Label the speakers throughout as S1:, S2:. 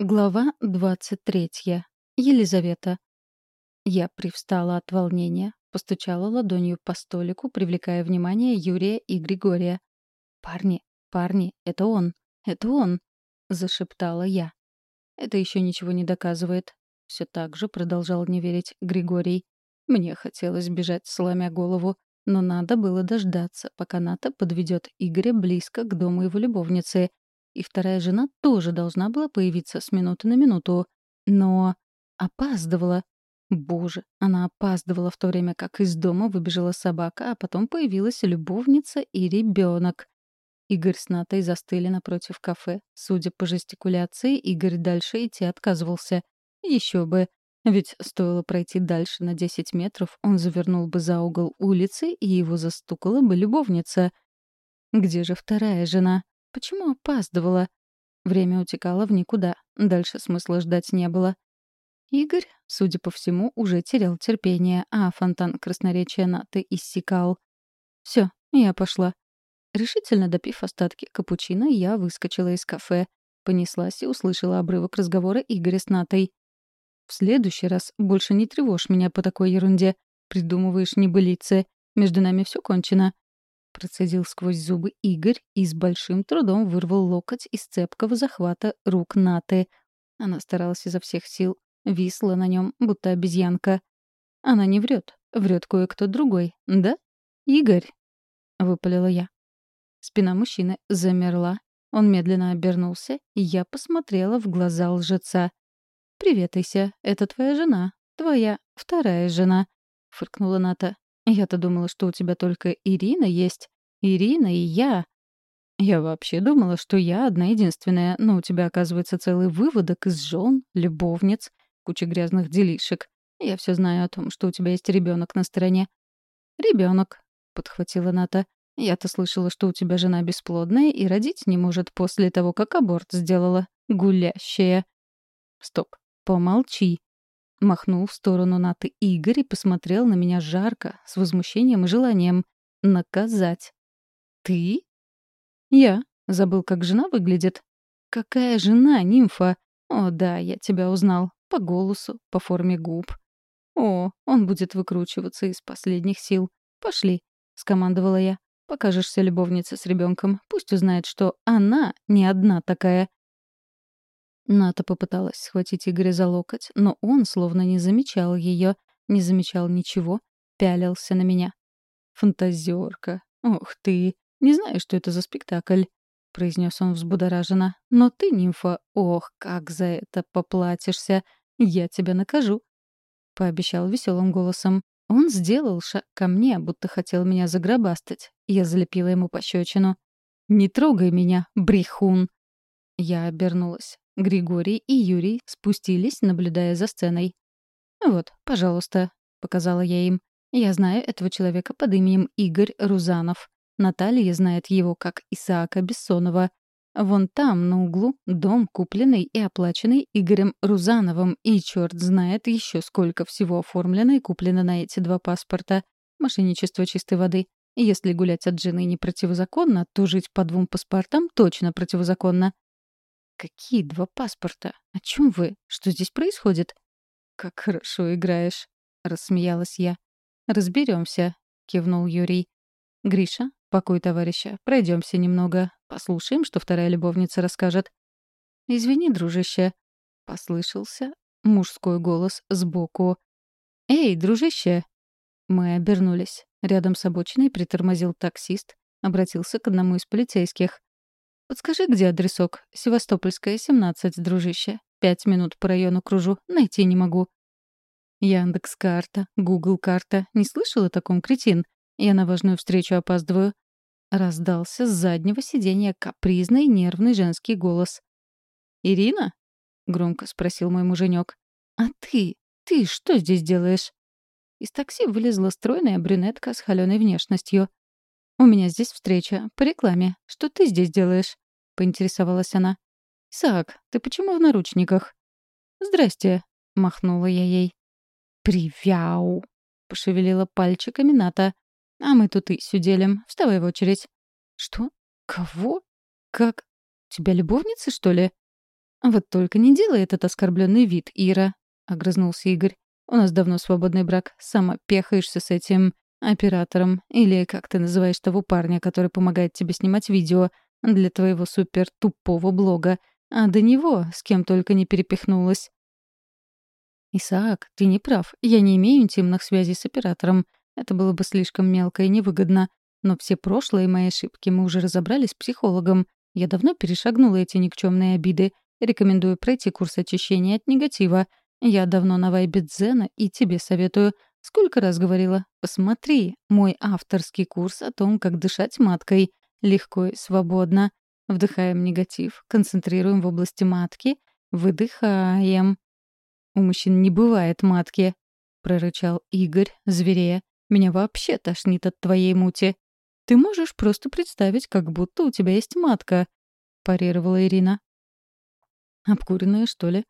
S1: Глава 23. Елизавета. Я привстала от волнения, постучала ладонью по столику, привлекая внимание Юрия и Григория. «Парни, парни, это он, это он!» — зашептала я. «Это еще ничего не доказывает». Все так же продолжал не верить Григорий. Мне хотелось бежать, сломя голову, но надо было дождаться, пока Ната подведет Игоря близко к дому его любовницы — и вторая жена тоже должна была появиться с минуты на минуту. Но опаздывала. Боже, она опаздывала в то время, как из дома выбежала собака, а потом появилась любовница и ребенок. Игорь с Натой застыли напротив кафе. Судя по жестикуляции, Игорь дальше идти отказывался. Еще бы. Ведь стоило пройти дальше на 10 метров, он завернул бы за угол улицы, и его застукала бы любовница. Где же вторая жена? Почему опаздывала? Время утекало в никуда. Дальше смысла ждать не было. Игорь, судя по всему, уже терял терпение, а фонтан красноречия Наты иссякал. Все, я пошла. Решительно допив остатки капучино, я выскочила из кафе. Понеслась и услышала обрывок разговора Игоря с Натой. «В следующий раз больше не тревожь меня по такой ерунде. Придумываешь небылицы. Между нами все кончено. Процедил сквозь зубы Игорь и с большим трудом вырвал локоть из цепкого захвата рук Наты. Она старалась изо всех сил, висла на нем, будто обезьянка. Она не врет, врет кое-кто другой, да? Игорь, выпалила я. Спина мужчины замерла. Он медленно обернулся, и я посмотрела в глаза лжеца. «Привет, Ися, это твоя жена, твоя вторая жена», — фыркнула Ната. Я-то думала, что у тебя только Ирина есть. Ирина и я. Я вообще думала, что я одна единственная, но у тебя, оказывается, целый выводок из жен, любовниц, куча грязных делишек. Я все знаю о том, что у тебя есть ребенок на стороне. Ребенок, подхватила Ната. Я-то слышала, что у тебя жена бесплодная и родить не может после того, как аборт сделала. Гулящая. Стоп, помолчи. Махнул в сторону Наты Игорь и посмотрел на меня жарко, с возмущением и желанием наказать. «Ты?» «Я. Забыл, как жена выглядит». «Какая жена, нимфа?» «О, да, я тебя узнал. По голосу, по форме губ». «О, он будет выкручиваться из последних сил. Пошли», — скомандовала я. «Покажешься любовнице с ребенком. Пусть узнает, что она не одна такая. Ната попыталась схватить Игоря за локоть, но он словно не замечал ее, не замечал ничего, пялился на меня. «Фантазерка! Ух ты! Не знаю, что это за спектакль!» — произнес он взбудораженно. «Но ты, нимфа, ох, как за это поплатишься! Я тебя накажу!» — пообещал веселым голосом. Он сделал шаг ко мне, будто хотел меня загробастать. Я залепила ему пощечину. «Не трогай меня, брехун!» Я обернулась. Григорий и Юрий спустились, наблюдая за сценой. «Вот, пожалуйста», — показала я им. «Я знаю этого человека под именем Игорь Рузанов. Наталья знает его как Исаака Бессонова. Вон там, на углу, дом, купленный и оплаченный Игорем Рузановым, и черт знает еще сколько всего оформлено и куплено на эти два паспорта. Мошенничество чистой воды. Если гулять от жены не противозаконно, то жить по двум паспортам точно противозаконно. «Какие два паспорта? О чем вы? Что здесь происходит?» «Как хорошо играешь», — рассмеялась я. Разберемся, кивнул Юрий. «Гриша, покой товарища, пройдемся немного, послушаем, что вторая любовница расскажет». «Извини, дружище», — послышался мужской голос сбоку. «Эй, дружище!» Мы обернулись. Рядом с обочиной притормозил таксист, обратился к одному из полицейских. «Подскажи, где адресок? Севастопольская, 17, дружище. Пять минут по району кружу, найти не могу». «Яндекс-карта, Гугл-карта. Не слышал о таком, кретин? Я на важную встречу опаздываю». Раздался с заднего сиденья капризный нервный женский голос. «Ирина?» — громко спросил мой муженек. «А ты? Ты что здесь делаешь?» Из такси вылезла стройная брюнетка с холеной внешностью. «У меня здесь встреча. По рекламе. Что ты здесь делаешь?» — поинтересовалась она. «Исаак, ты почему в наручниках?» «Здрасте», — махнула я ей. «Привяу!» — пошевелила пальчиками Ната. «А мы тут и сюделим. Вставай в очередь». «Что? Кого? Как? Тебя любовницы, что ли?» «Вот только не делай этот оскорбленный вид, Ира», — огрызнулся Игорь. «У нас давно свободный брак. Сама пехаешься с этим оператором. Или как ты называешь того парня, который помогает тебе снимать видео для твоего супер-тупого блога. А до него с кем только не перепихнулась». «Исаак, ты не прав. Я не имею интимных связей с оператором. Это было бы слишком мелко и невыгодно. Но все прошлые мои ошибки мы уже разобрали с психологом. Я давно перешагнула эти никчемные обиды. Рекомендую пройти курс очищения от негатива. Я давно на вайбе дзена и тебе советую. Сколько раз говорила, посмотри мой авторский курс о том, как дышать маткой. Легко и свободно. Вдыхаем негатив, концентрируем в области матки, выдыхаем. «У мужчин не бывает матки», — прорычал Игорь, зверея. «Меня вообще тошнит от твоей мути». «Ты можешь просто представить, как будто у тебя есть матка», — парировала Ирина. «Обкуренная, что ли?»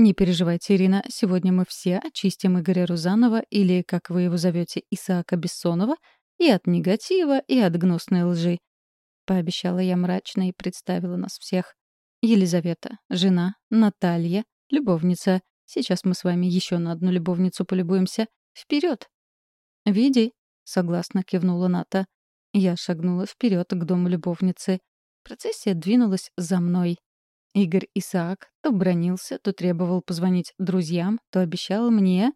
S1: «Не переживайте, Ирина, сегодня мы все очистим Игоря Рузанова, или, как вы его зовете, Исаака Бессонова, и от негатива, и от гнусной лжи», — пообещала я мрачно и представила нас всех. Елизавета, жена, Наталья, любовница. Сейчас мы с вами еще на одну любовницу полюбуемся. Вперед! «Види», — согласно кивнула Ната. Я шагнула вперед к дому любовницы. Процессия двинулась за мной. Игорь Исаак то бронился, то требовал позвонить друзьям, то обещал мне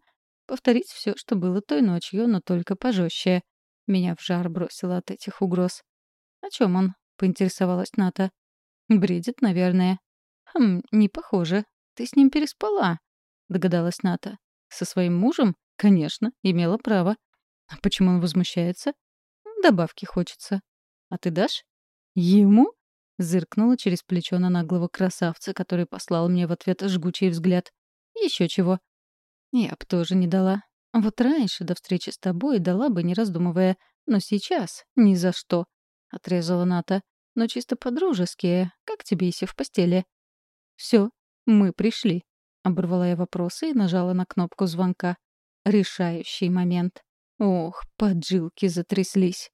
S1: повторить все, что было той ночью, но только пожестче. Меня в жар бросило от этих угроз. «О чем он?» — поинтересовалась Ната. «Бредит, наверное». «Хм, не похоже. Ты с ним переспала», — догадалась Ната. «Со своим мужем? Конечно, имела право». «А почему он возмущается?» Добавки хочется. А ты дашь? Ему? Зыркнула через плечо на наглого красавца, который послал мне в ответ жгучий взгляд. Еще чего. Я б тоже не дала. Вот раньше, до встречи с тобой, дала бы, не раздумывая. Но сейчас ни за что. Отрезала Ната. Но чисто по-дружески. Как тебе, Иси, в постели? Все, мы пришли. Оборвала я вопросы и нажала на кнопку звонка. Решающий момент. Ох, поджилки затряслись.